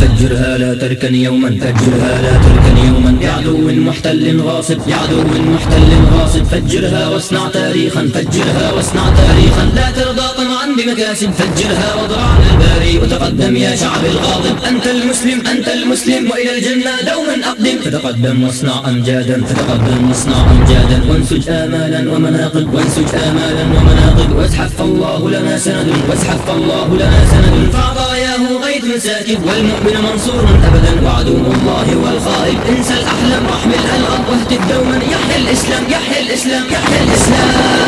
فجرها لا تركن يوما فجرها لا تركن يوما. يا عدو محتل غاصب يا عدو محتل غاصب. فجرها واصنع تاريخا فجرها واصنع تاريخا. لا ترضى طمعا بمكاسب فجرها واضرع الباري. وتقدم يا شعب الغاضب أنت المسلم أنت المسلم. وإلى الجنة دوما أقدم. فتقدم واصنع أمجادا فتقدم واصنع أمجادا. وانسج آمالا ومناقب وانسج آمالا ومناقب. وازحف الله لنا سند وازحف الله لنا سند. فعطاياه غيث ساكب والمؤمن منصور أبدا وعدو الله والخائب انسى الأحلام واحمل الأرض واهتف دوما. يحيى الإسلام يحيى الإسلام يحيى الإسلام.